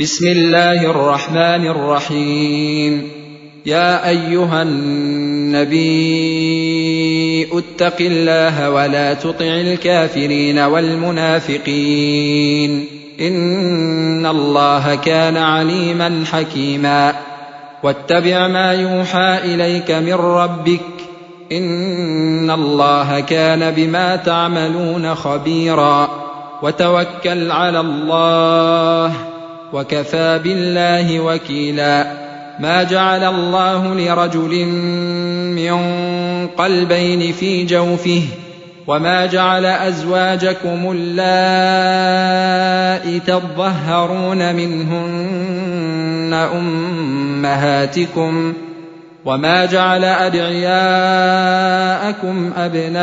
بسم الله الرحمن الرحيم يا ايها النبي اتق الله ولا تطع الكافرين والمنافقين ان الله كان عليما حكيما واتبع ما يوحى اليك من ربك ان الله كان بما تعملون خبيرا وتوكل على الله وكفى بالله وكيلا. ما جعل الله لرجل من قلبين في جوفه وما جعل أزواجكم اللائي تظهرون منهن أمهاتكم وما جعل أدعياءكم أبناءكم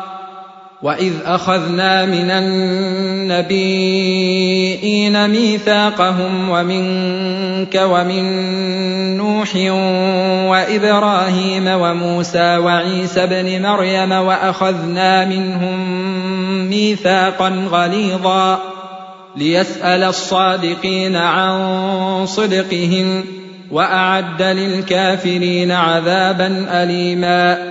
واذ اخذنا من النبيين ميثاقهم ومنك ومن نوح وابراهيم وموسى وعيسى ابن مريم واخذنا منهم ميثاقا غليظا ليسال الصادقين عن صدقهم واعد للكافرين عذابا اليما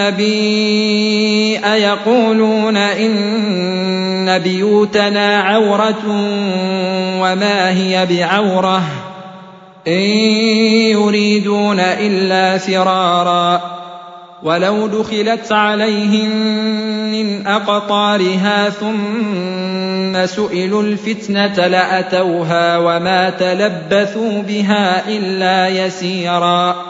النبي أيقولون إن بيوتنا عورة وما هي بعورة إن يريدون إلا فرارا ولو دخلت عليهم من أقطارها ثم سئلوا الفتنة لأتوها وما تلبثوا بها إلا يسيرا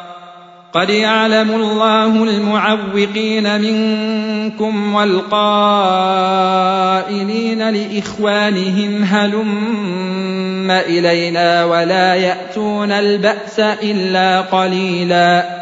قد يعلم الله المعوقين منكم والقائلين لإخوانهم هلم إلينا ولا يأتون البأس إلا قليلا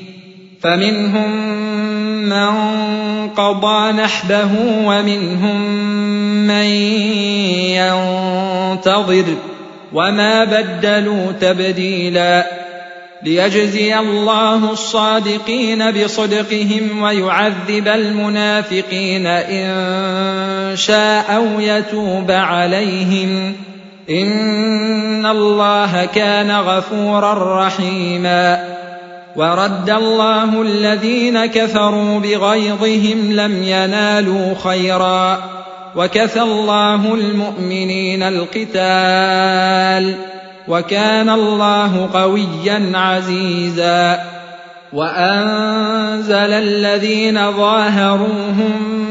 فمنهم من قضى نحبه ومنهم من ينتظر وما بدلوا تبديلا ليجزي الله الصادقين بصدقهم ويعذب المنافقين إن شاء أو يتوب عليهم إن الله كان غفورا رحيما ورد الله الذين كفروا بغيظهم لم ينالوا خيرا. وكفى الله المؤمنين القتال. وكان الله قويا عزيزا. وأنزل الذين ظاهروهم